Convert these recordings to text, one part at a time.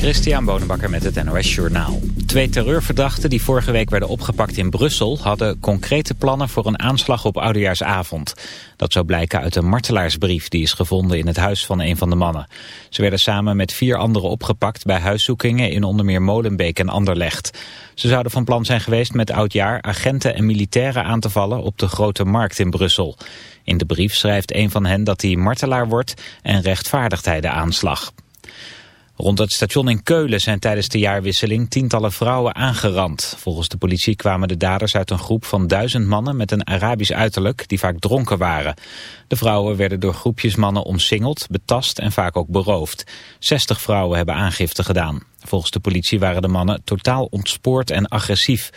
Christian Bonenbakker met het NOS Journaal. Twee terreurverdachten die vorige week werden opgepakt in Brussel... hadden concrete plannen voor een aanslag op Oudejaarsavond. Dat zou blijken uit een martelaarsbrief die is gevonden in het huis van een van de mannen. Ze werden samen met vier anderen opgepakt bij huiszoekingen... in onder meer Molenbeek en Anderlecht. Ze zouden van plan zijn geweest met Oudjaar agenten en militairen aan te vallen... op de Grote Markt in Brussel. In de brief schrijft een van hen dat hij martelaar wordt... en rechtvaardigt hij de aanslag. Rond het station in Keulen zijn tijdens de jaarwisseling tientallen vrouwen aangerand. Volgens de politie kwamen de daders uit een groep van duizend mannen met een Arabisch uiterlijk die vaak dronken waren. De vrouwen werden door groepjes mannen omsingeld, betast en vaak ook beroofd. 60 vrouwen hebben aangifte gedaan. Volgens de politie waren de mannen totaal ontspoord en agressief.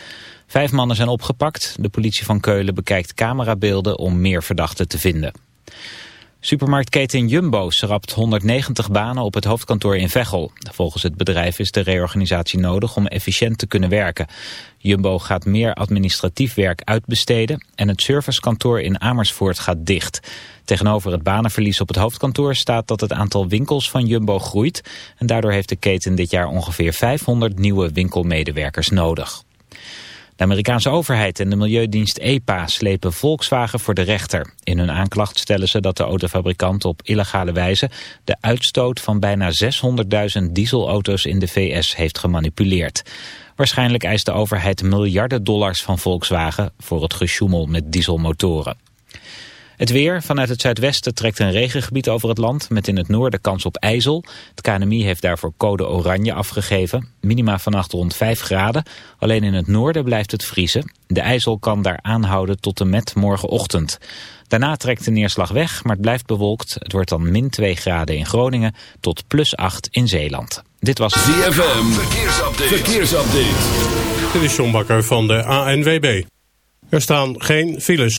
Vijf mannen zijn opgepakt. De politie van Keulen bekijkt camerabeelden om meer verdachten te vinden. Supermarktketen Jumbo schrapt 190 banen op het hoofdkantoor in Veghel. Volgens het bedrijf is de reorganisatie nodig om efficiënt te kunnen werken. Jumbo gaat meer administratief werk uitbesteden en het servicekantoor in Amersfoort gaat dicht. Tegenover het banenverlies op het hoofdkantoor staat dat het aantal winkels van Jumbo groeit. En daardoor heeft de keten dit jaar ongeveer 500 nieuwe winkelmedewerkers nodig. De Amerikaanse overheid en de milieudienst EPA slepen Volkswagen voor de rechter. In hun aanklacht stellen ze dat de autofabrikant op illegale wijze de uitstoot van bijna 600.000 dieselauto's in de VS heeft gemanipuleerd. Waarschijnlijk eist de overheid miljarden dollars van Volkswagen voor het gesjoemel met dieselmotoren. Het weer. Vanuit het zuidwesten trekt een regengebied over het land... met in het noorden kans op ijzel. Het KNMI heeft daarvoor code oranje afgegeven. Minima vannacht rond 5 graden. Alleen in het noorden blijft het vriezen. De ijzel kan daar aanhouden tot en met morgenochtend. Daarna trekt de neerslag weg, maar het blijft bewolkt. Het wordt dan min 2 graden in Groningen tot plus 8 in Zeeland. Dit was ZFM. Verkeersupdate. Verkeersupdate. Dit is John Bakker van de ANWB. Er staan geen files.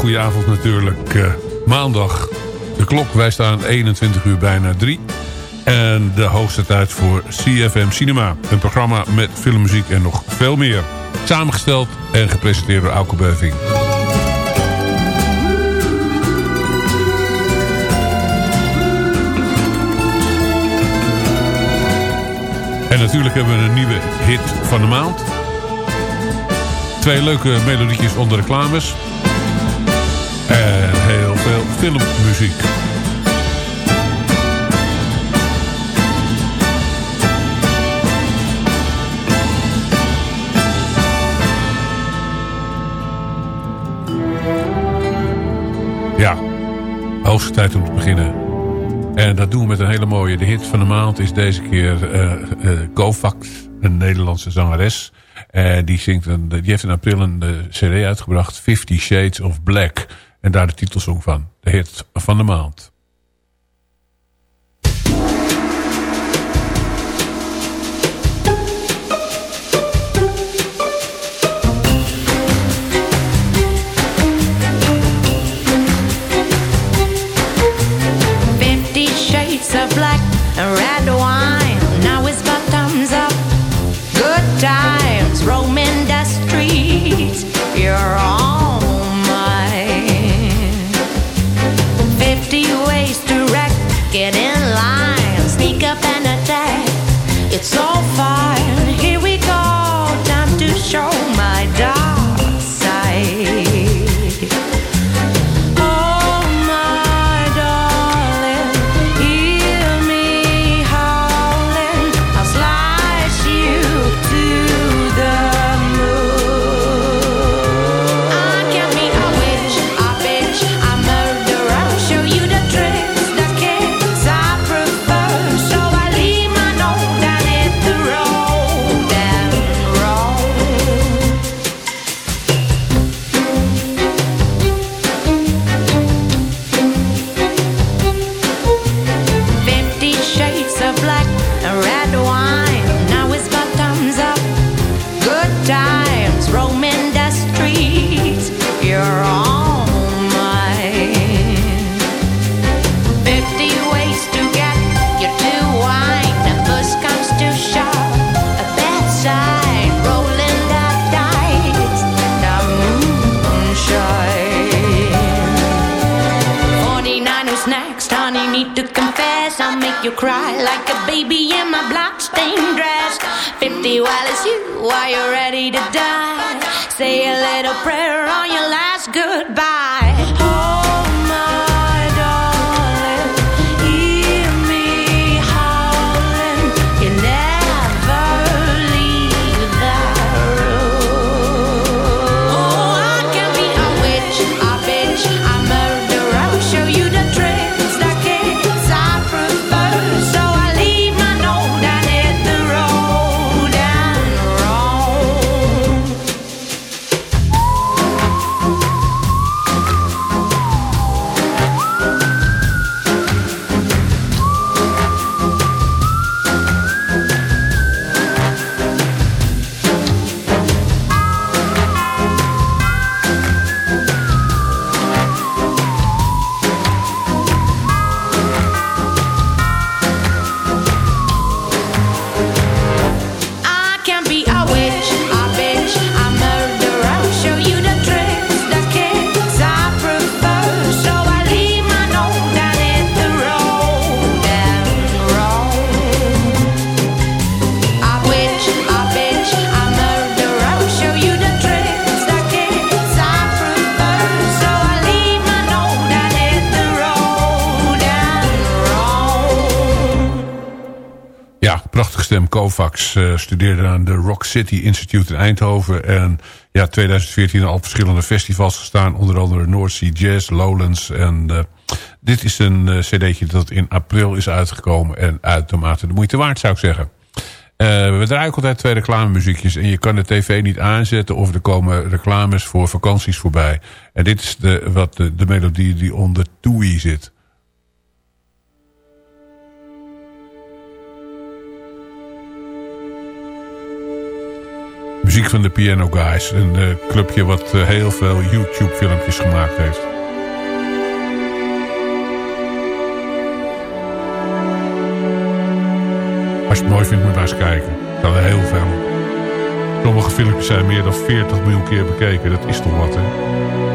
Goede avond natuurlijk. Uh, maandag. De klok wijst aan 21 uur bijna 3. En de hoogste tijd voor CFM Cinema. Een programma met filmmuziek en nog veel meer. Samengesteld en gepresenteerd door Auke Beuving. En natuurlijk hebben we een nieuwe hit van de maand. Twee leuke melodietjes onder reclames. En heel veel filmmuziek. Ja, hoogste tijd om te beginnen. En dat doen we met een hele mooie. De hit van de maand is deze keer uh, uh, een Nederlandse zangeres. En die, zingt een, die heeft in april een uh, cd uitgebracht, Fifty Shades of Black. En daar de titelsong van. De hit van de maand. Fifty while it's you, while you're ready to die. Say a little prayer on your last goodbye. Stem. Kovacs eh, studeerde aan de Rock City Institute in Eindhoven. En ja, 2014 al op verschillende festivals gestaan. Onder andere North Sea Jazz, Lowlands. En eh, dit is een eh, cd'tje dat in april is uitgekomen. En uitermate de moeite waard zou ik zeggen. We draaien altijd twee reclamemuziekjes. En je kan de tv niet aanzetten of er komen reclames voor vakanties voorbij. En dit is de, wat de, de melodie die onder Toei zit. Muziek van de Piano Guys. Een eh, clubje wat eh, heel veel YouTube filmpjes gemaakt heeft. Als je het mooi vindt moet je maar eens kijken. Er staan er heel veel. Sommige filmpjes zijn meer dan 40 miljoen keer bekeken. Dat is toch wat hè.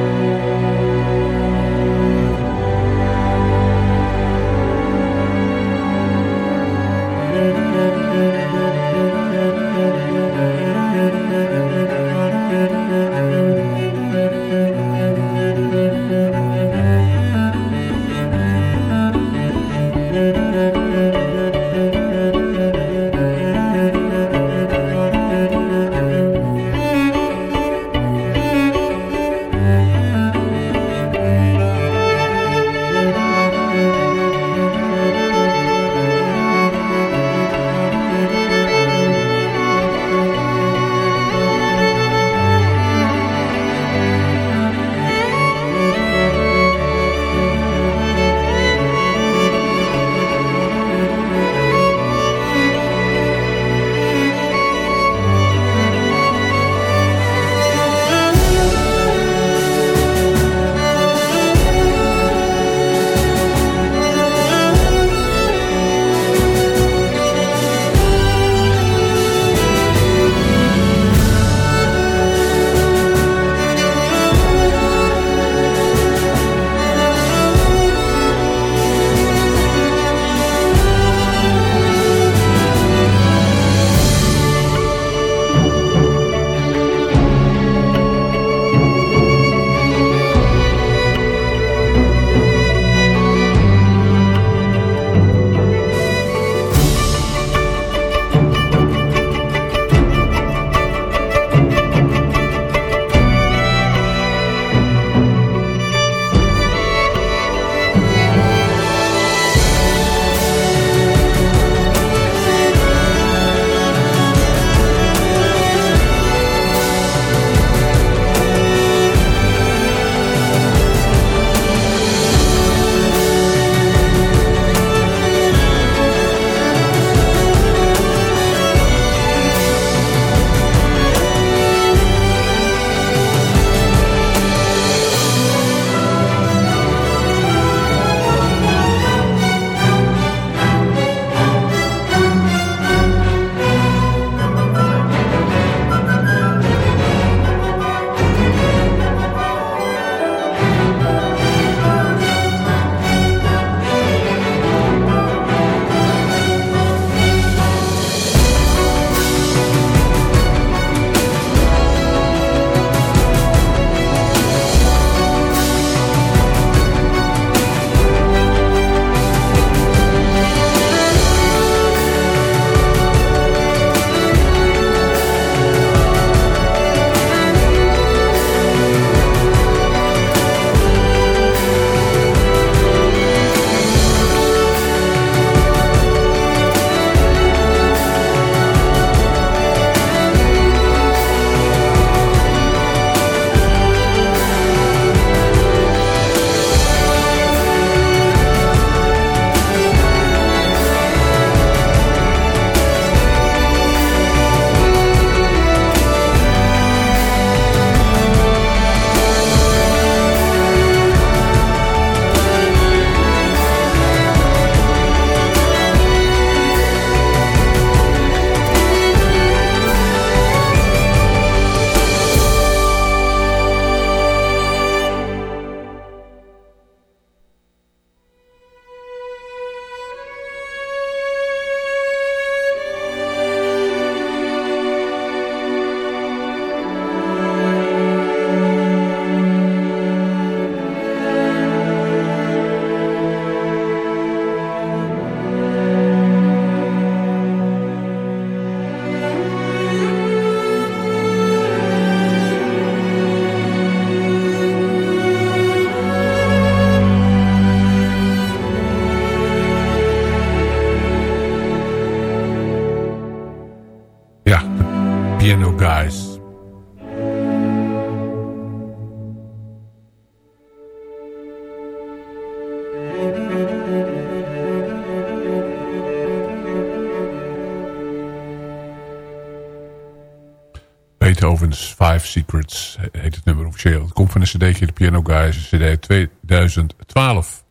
Five Secrets heet het nummer officieel. Het komt van een cd'tje, de Piano Guys, een cd 2012.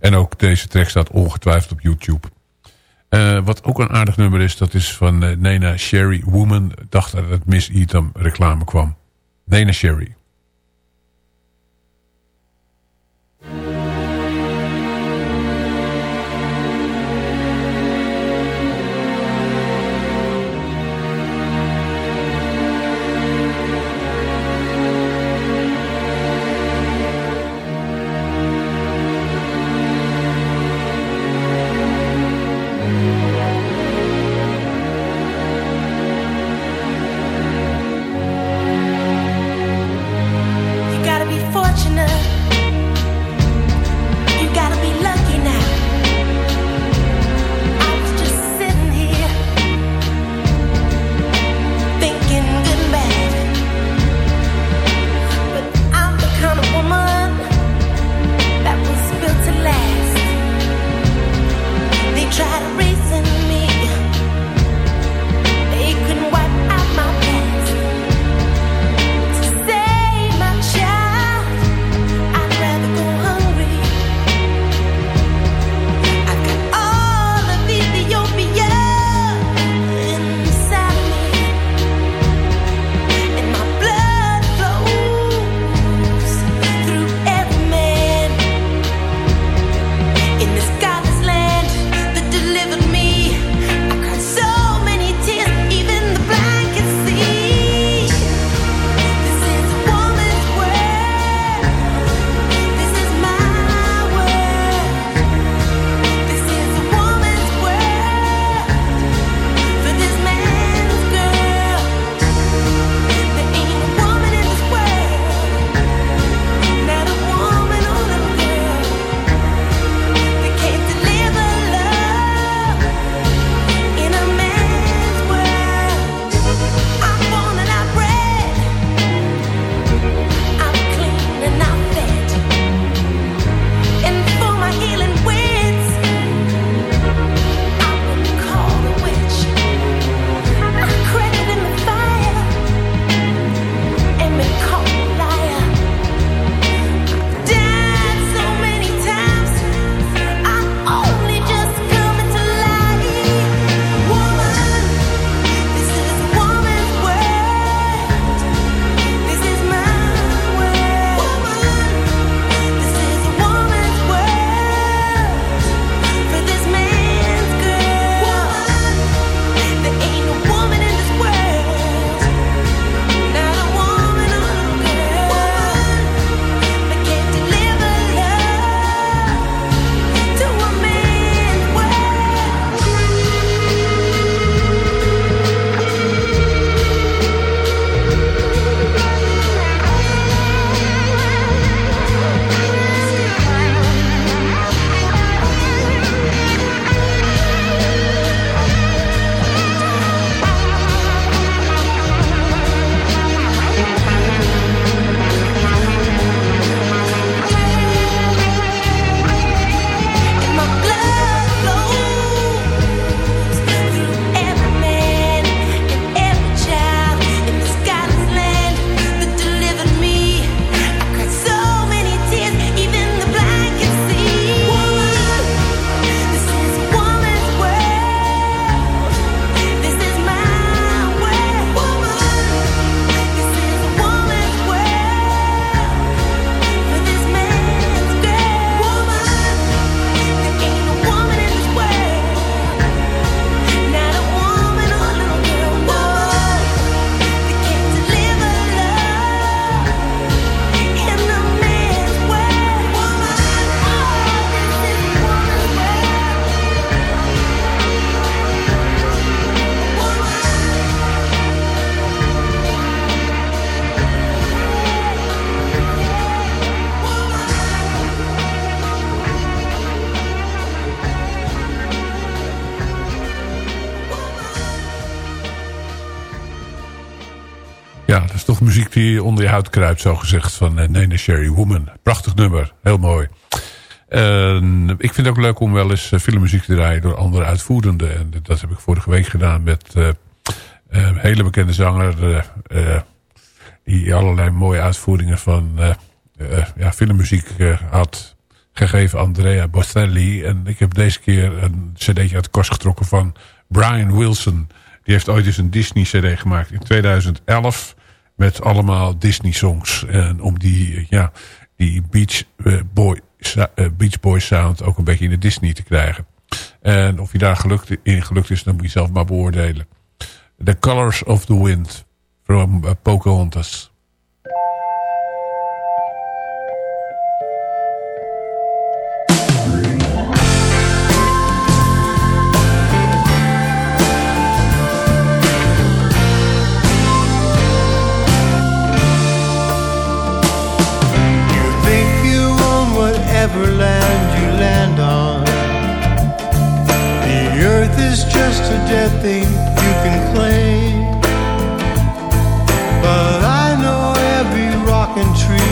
En ook deze track staat ongetwijfeld op YouTube. Eh, wat ook een aardig nummer is, dat is van eh, Nena Sherry Woman. dacht dat het Miss Eatham reclame kwam. Nena Sherry. muziek die onder je huid kruipt, zo gezegd. Van eh, Nene Sherry Woman. Prachtig nummer, heel mooi. Ik vind het ook leuk om wel eens eh, filmmuziek te draaien door andere uitvoerenden. En dat heb ik vorige week gedaan met een hele bekende zanger. Die allerlei mooie uitvoeringen van ja, filmmuziek had gegeven. Andrea Bocelli. En ik heb deze keer een cd'tje uit de kast getrokken van Brian Wilson. Die heeft ooit eens een Disney cd gemaakt in 2011. Met allemaal Disney songs. En om die, eh, ja, die Beach, eh, Boy, eh, Beach Boy sound ook een beetje in de Disney te krijgen. En of je daar gelukt, in gelukt is, dan moet je zelf maar beoordelen. The Colors of the Wind from Pocahontas. Just a thing you can claim. But I know every rock and tree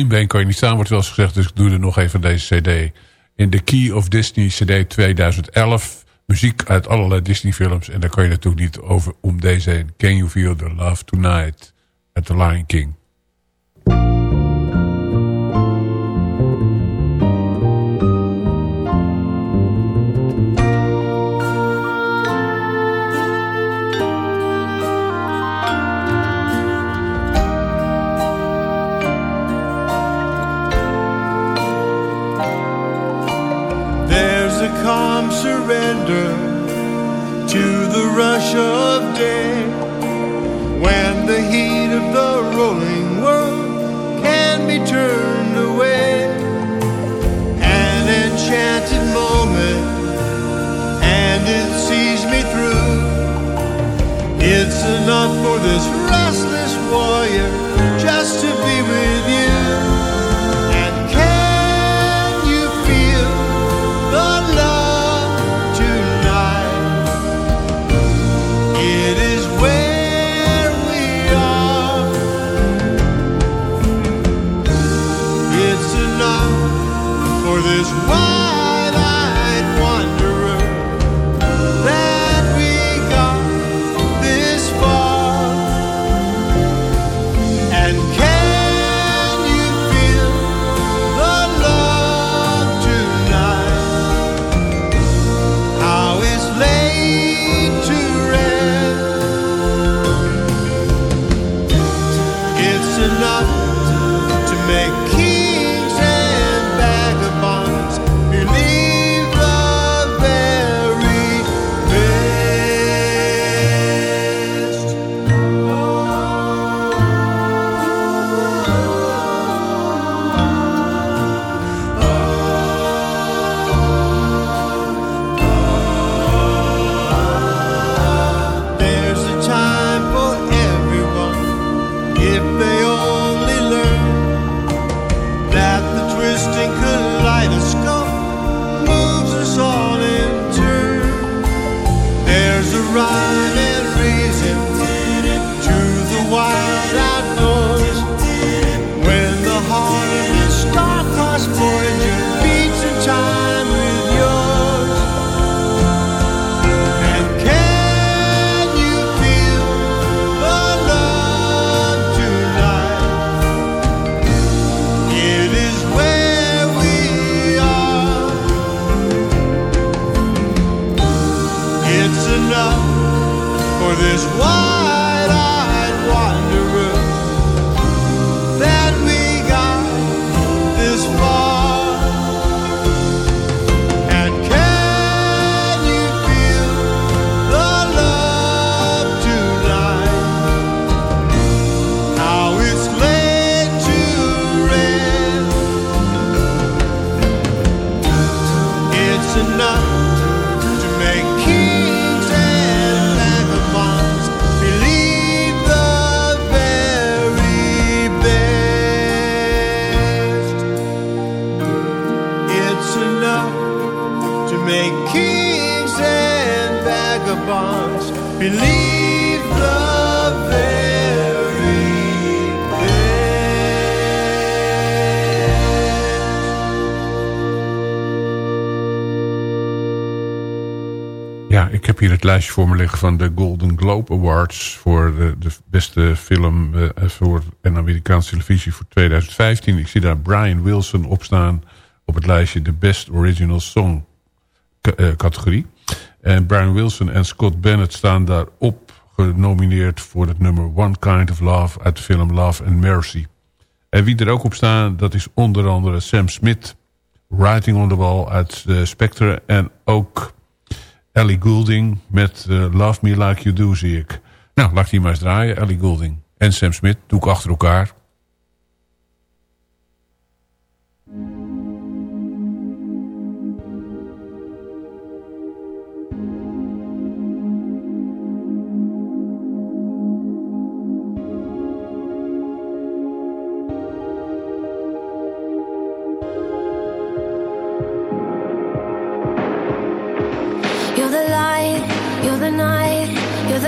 één been kan je niet staan, wordt wel eens gezegd. Dus ik doe er nog even deze cd. In The Key of Disney cd 2011. Muziek uit allerlei Disney films. En daar kan je natuurlijk niet over om deze heen. Can You Feel the Love Tonight? At The Lion King. Ik heb hier het lijstje voor me liggen van de Golden Globe Awards... voor de, de beste film eh, voor een Amerikaanse televisie voor 2015. Ik zie daar Brian Wilson op staan op het lijstje de Best Original Song eh, categorie. En Brian Wilson en Scott Bennett staan daarop genomineerd... voor het nummer One Kind of Love uit de film Love and Mercy. En wie er ook op staan, dat is onder andere Sam Smith... Writing on the Wall uit uh, Spectre en ook... Ellie Goulding met eh, Love Me Like You Do, zie ik. Nou, laat die maar eens draaien, Ellie Goulding. En Sam Smith, doe ik achter elkaar.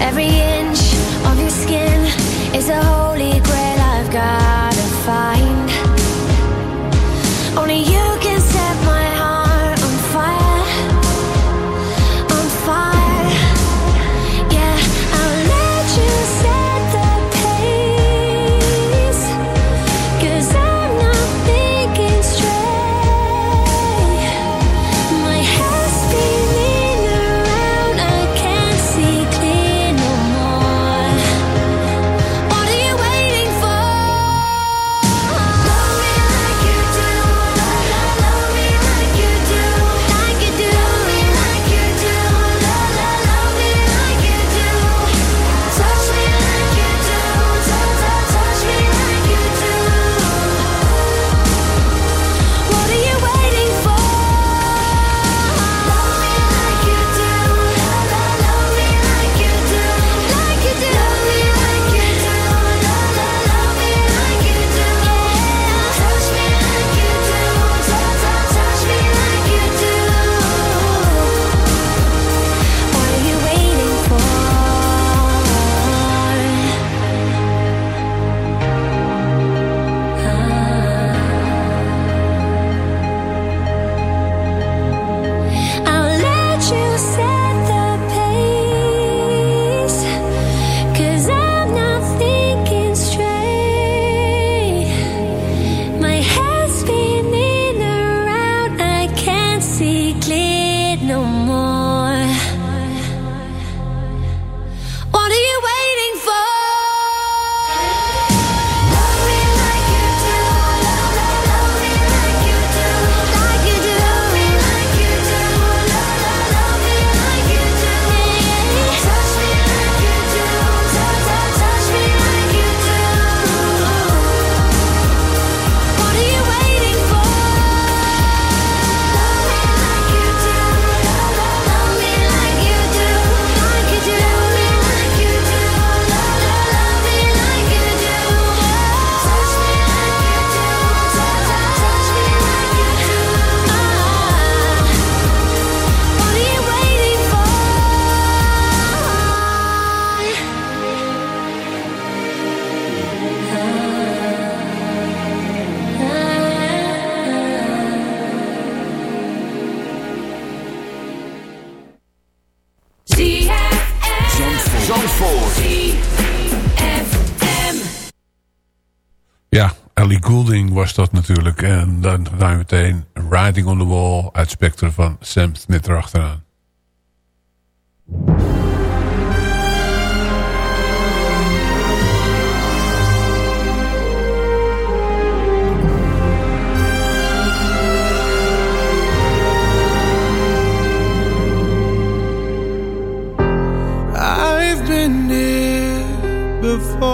Every inch of your skin is a whole En zijn meteen Riding on the Wall uit Spectre van Sam Smith erachteraan. before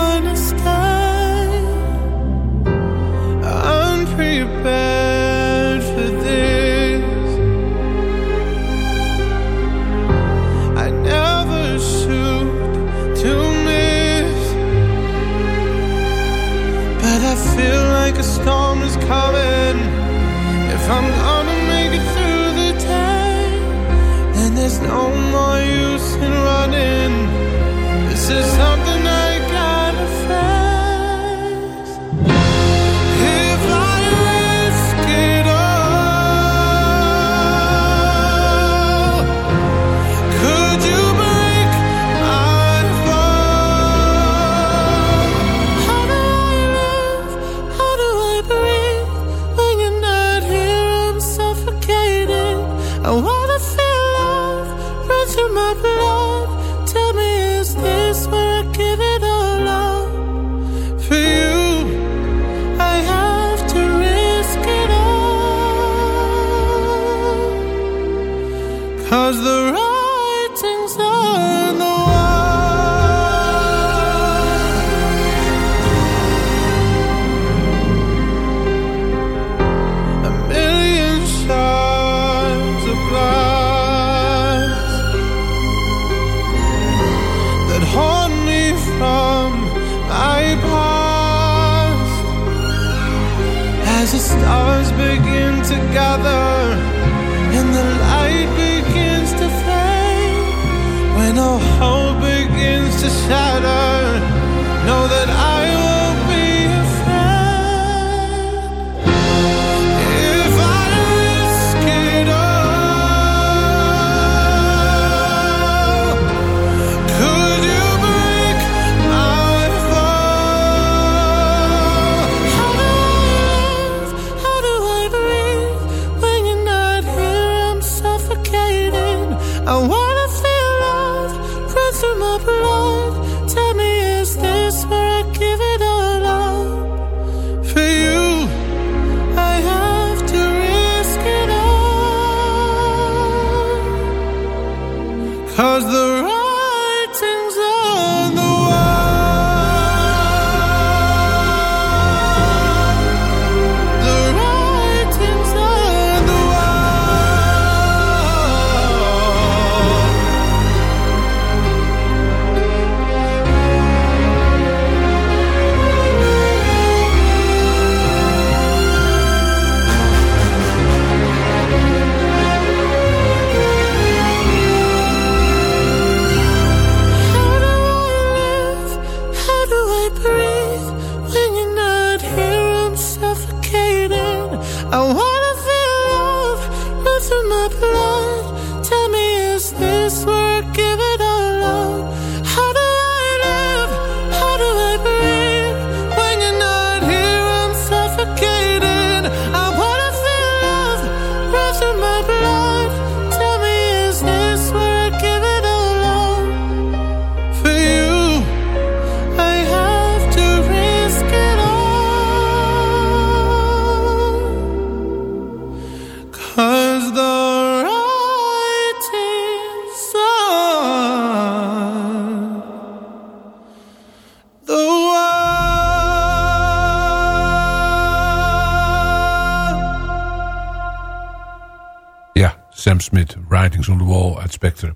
Sam Smith, Writings on the Wall uit Spectre.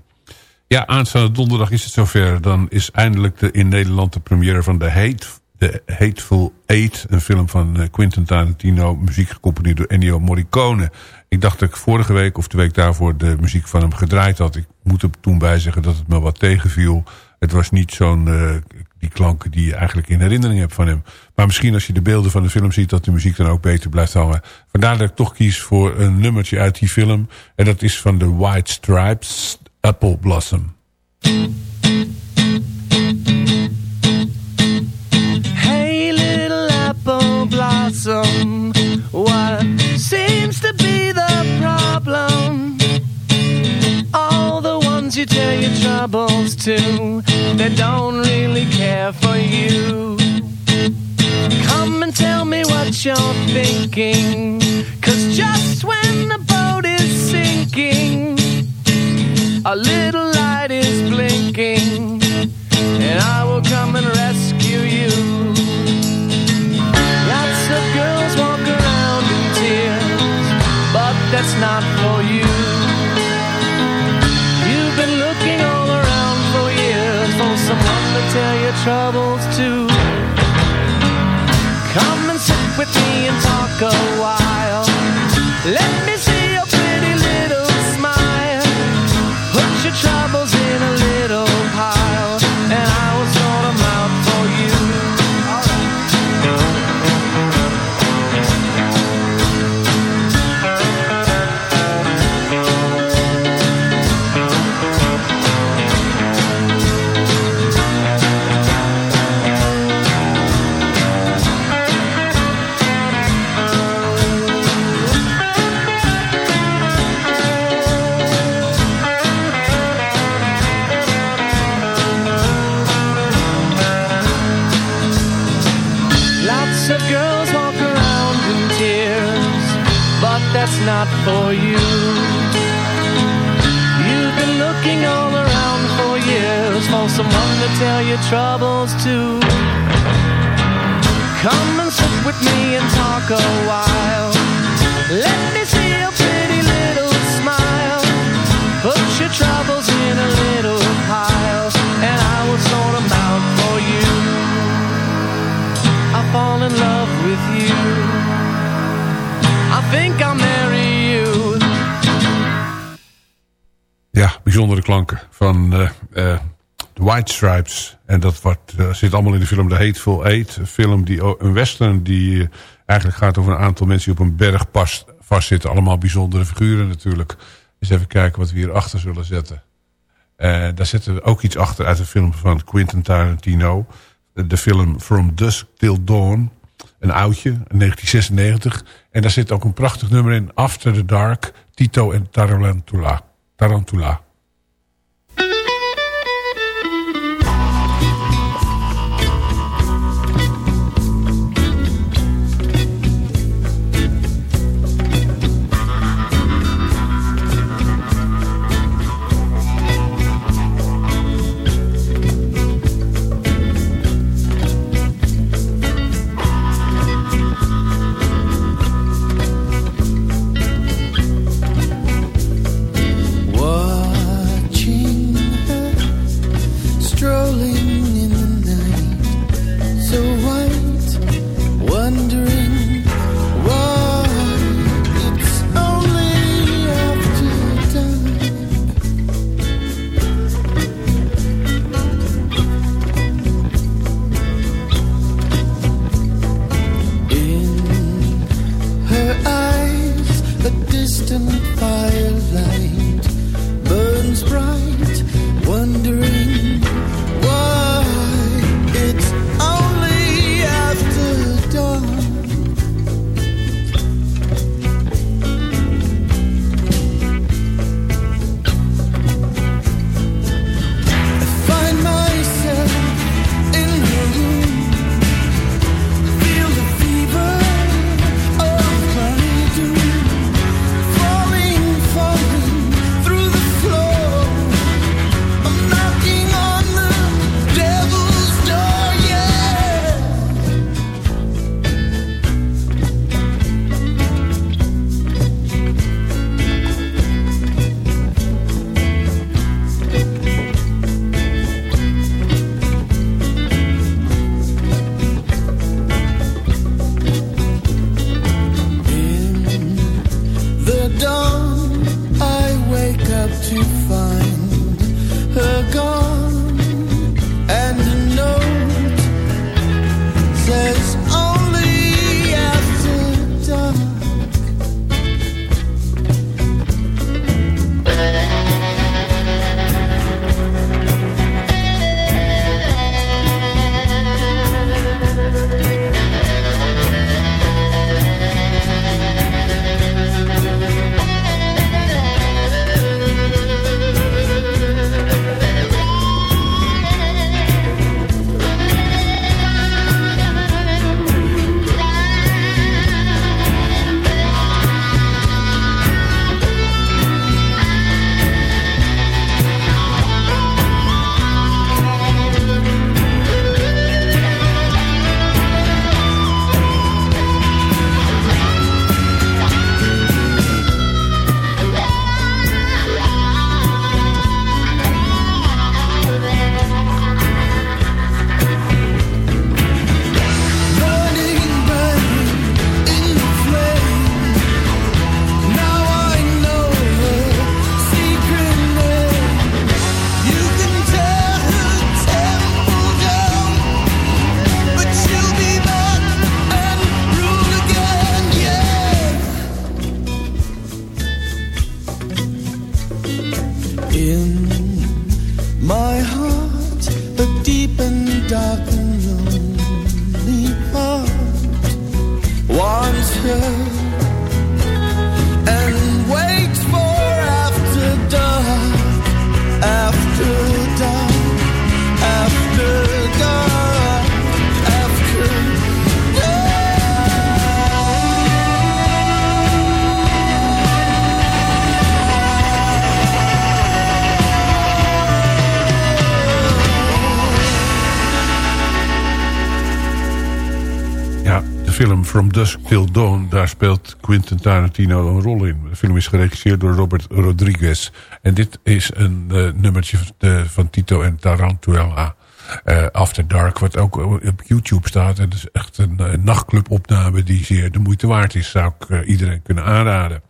Ja, aanstaande donderdag is het zover. Dan is eindelijk de, in Nederland de première van The, Hate, The Hateful Eight. Een film van eh, Quentin Tarantino, muziek gecomponeerd door Ennio Morricone. Ik dacht dat ik vorige week of de week daarvoor de muziek van hem gedraaid had. Ik moet er toen bij zeggen dat het me wat tegenviel. Het was niet zo'n eh, die klanken die je eigenlijk in herinnering hebt van hem. Maar misschien als je de beelden van de film ziet... dat de muziek dan ook beter blijft hangen. Vandaar dat ik toch kies voor een nummertje uit die film. En dat is van de White Stripes, Apple Blossom. Hey, little apple blossom, seems to you tell your troubles to, they don't really care for you. Come and tell me what you're thinking, cause just when the boat is sinking, a little light is blinking, and I will come and rescue you. Lots of girls walk around in tears, but that's not for you. To tell your troubles to. Come and sit with me and talk a while. Let me Stripes. En dat wordt, eh, zit allemaal in de film The Hateful Eight. Een film die, een western die eh, eigenlijk gaat over een aantal mensen die op een berg vastzitten. Allemaal bijzondere figuren natuurlijk. Eens even kijken wat we hier achter zullen zetten. Eh, daar zetten we ook iets achter uit de film van Quentin Tarantino. De film From Dusk Till Dawn. Een oudje, 1996. En daar zit ook een prachtig nummer in. After the Dark, Tito en Tarantula. Tarantula. Ja, de film From Dusk Till Dawn, daar speelt Quentin Tarantino een rol in. De film is geregisseerd door Robert Rodriguez. En dit is een eh, nummertje van, de- van Tito en Tarantula. eh, After Dark, wat ook op YouTube staat. En het is echt een eh, nachtclubopname die zeer de moeite waard is. Zou ik eh, iedereen kunnen aanraden.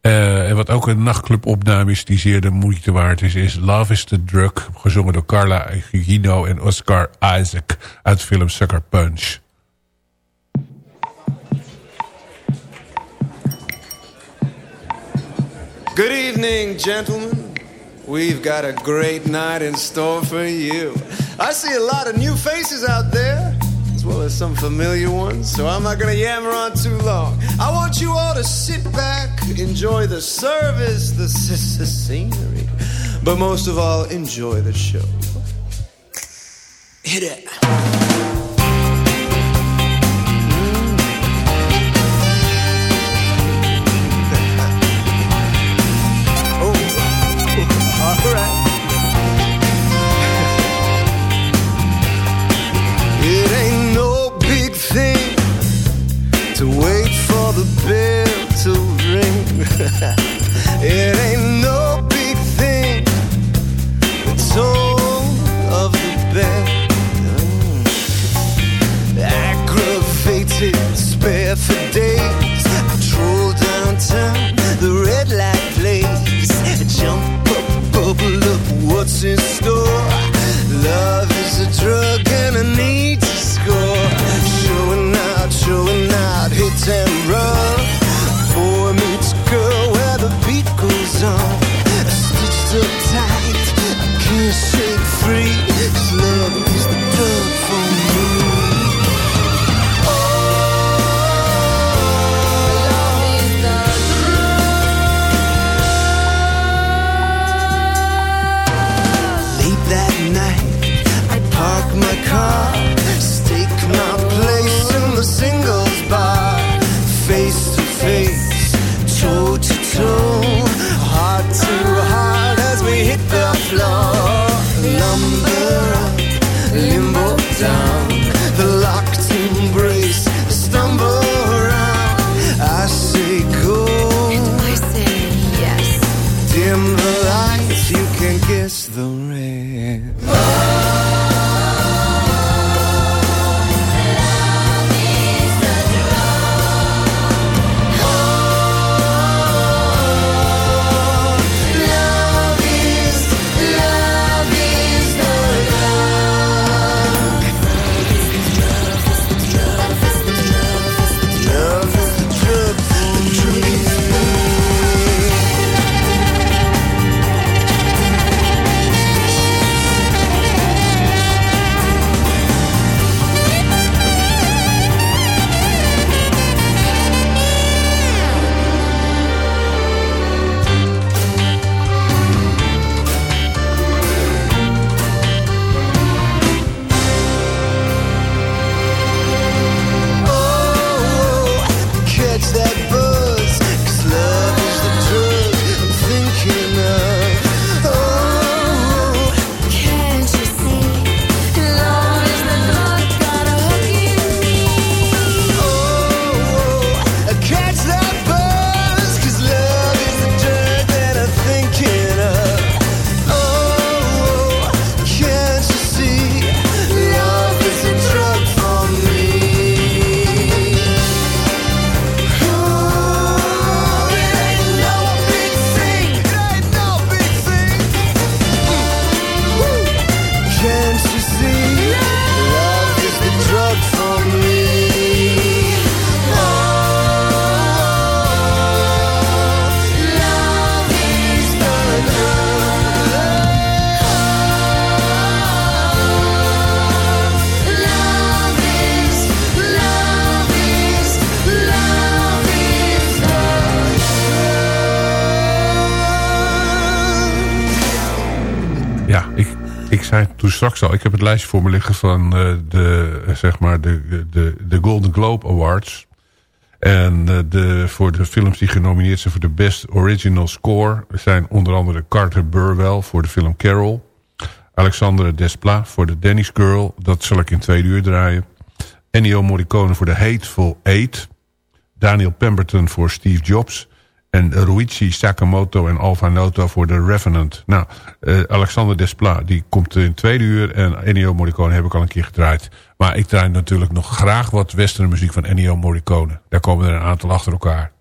Eh, en wat ook een nachtclubopname is die zeer de moeite waard is... is Love is the Drug, gezongen door Carla Gugino en Oscar Isaac... uit de film Sucker Punch. Good evening, gentlemen. We've got a great night in store for you. I see a lot of new faces out there, as well as some familiar ones, so I'm not gonna yammer on too long. I want you all to sit back, enjoy the service, the s- scenery, but most of all, enjoy the show. Hit it. Yeah. Voor me liggen van eh, de, eh, zeg maar de, de, de Golden Globe Awards. En eh, de, voor de films die genomineerd zijn voor de Best Original Score... zijn onder andere Carter Burwell voor de film Carol... Alexandre Desplat voor de Dennis Girl. Dat zal ik in twee uur draaien. Ennio Morricone voor de Hateful Eight. Daniel Pemberton voor Steve Jobs. En Ruichi Sakamoto en Alfa Noto voor The Revenant. Nou, eh, Alexander Desplat, die komt in tweede uur. En Ennio Morricone heb ik al een keer gedraaid. Maar ik draai natuurlijk nog graag wat western muziek van Ennio Morricone. Daar komen er een aantal achter elkaar.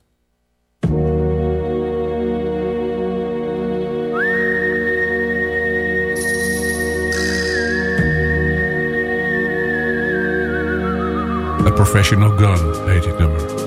A Professional Gun heet dit nummer.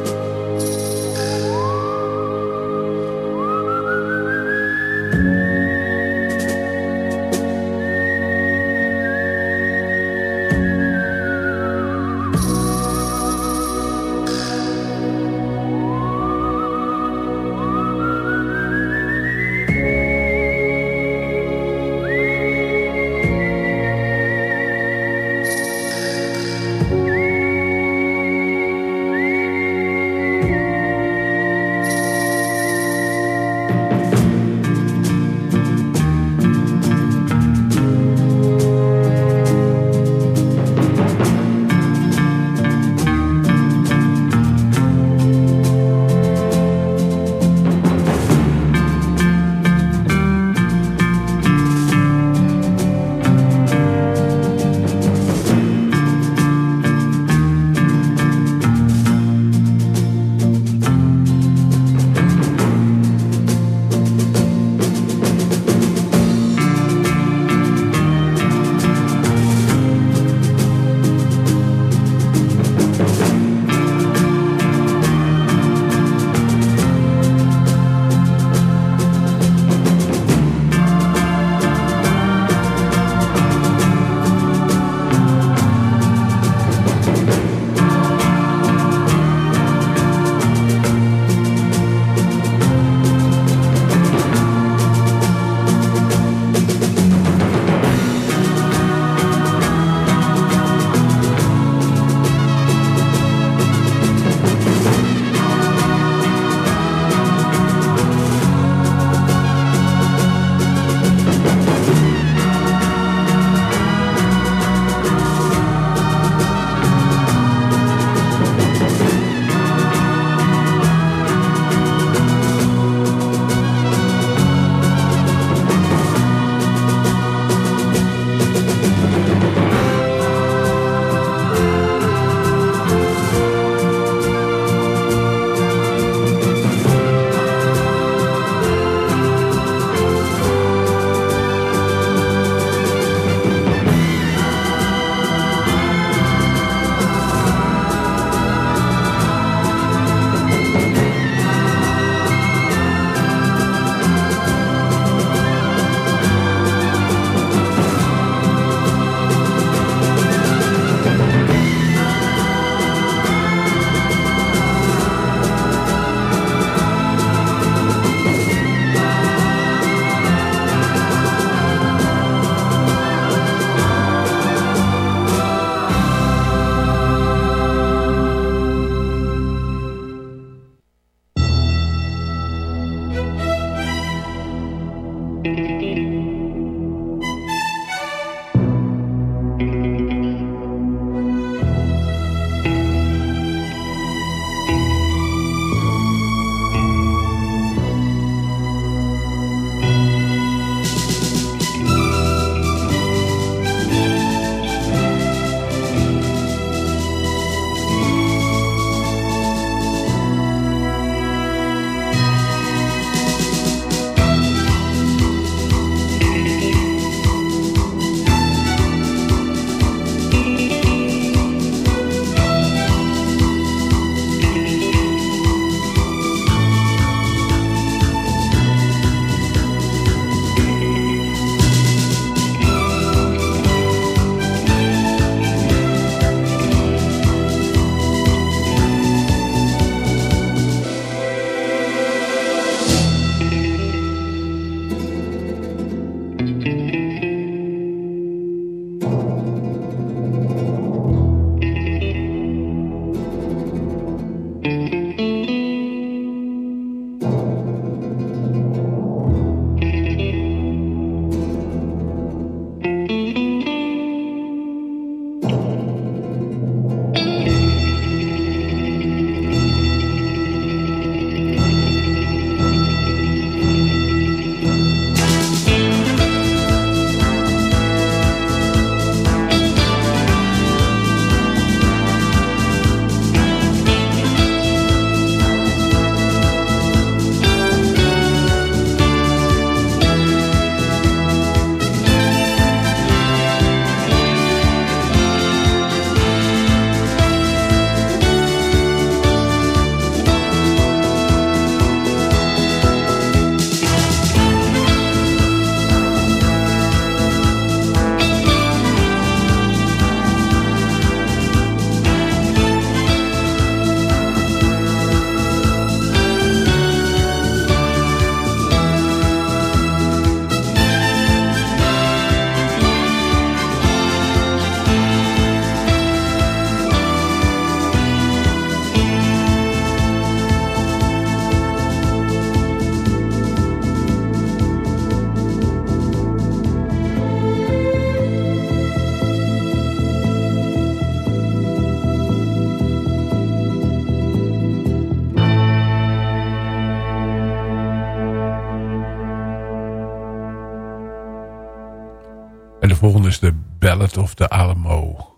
De volgende is de Ballad of the Alamo.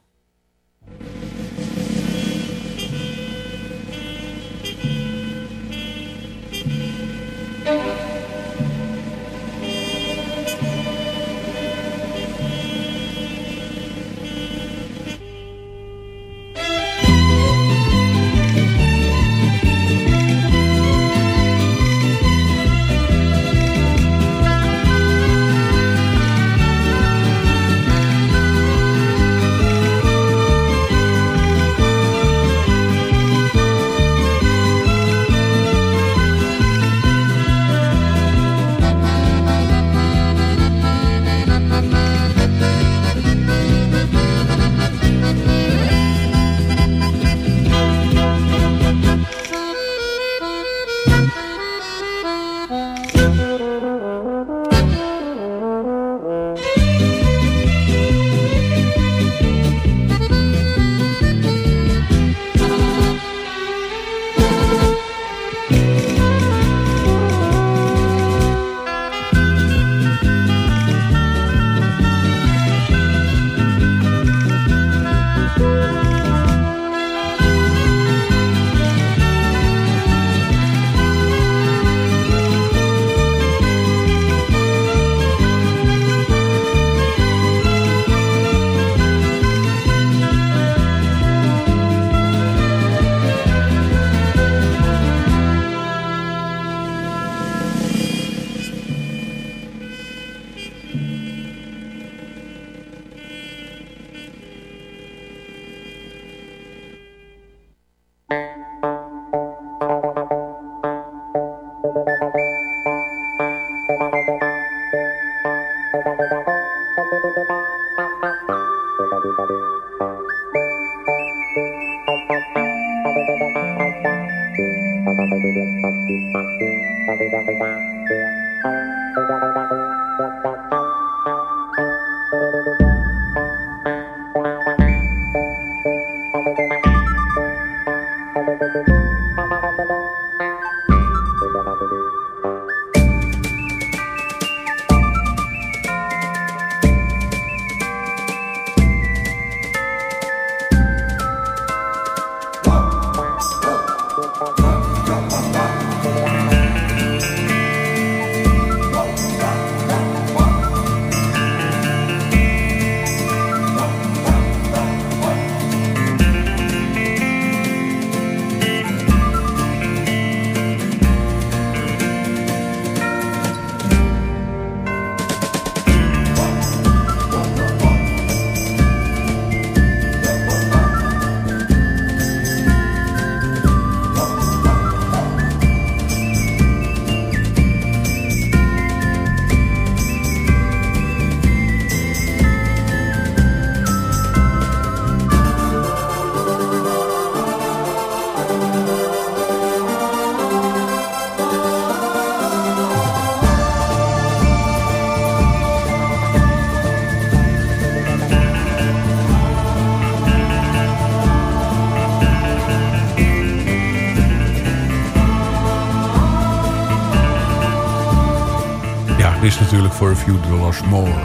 Is natuurlijk voor a few dollars more.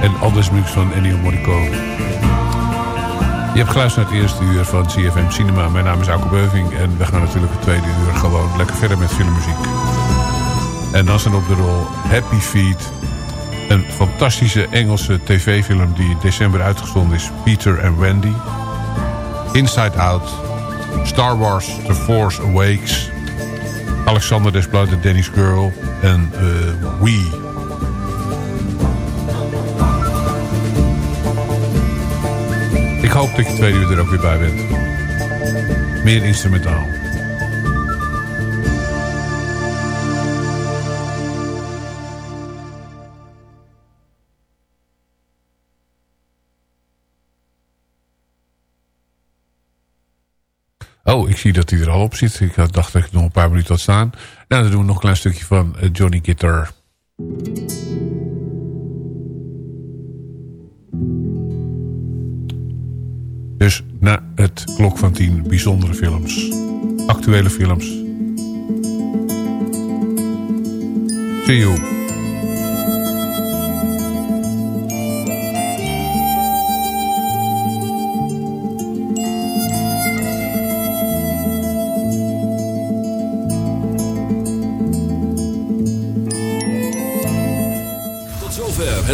En alles muziek van Ennio Morricone. Je hebt geluisterd naar het eerste uur van CFM Cinema. Mijn naam is Auke Beuving en we gaan natuurlijk het tweede uur gewoon lekker verder met filmmuziek. En dan zijn op de rol Happy Feet. Een fantastische Engelse tv-film die in december uitgezonden is. Peter and Wendy. Inside Out. Star Wars The Force Awakes. Alexander Desplat, de Dennis Girl. En uh, We. Ik hoop dat je tweede uur er ook weer bij bent. Meer instrumentaal. Zie dat hij er al op zit. Ik had- dacht dat ik nog een paar minuten had staan. Nou, dan doen we nog een klein stukje van eh, Johnny Guitar. Dus na het klok van tien bijzondere films. Actuele films. See you.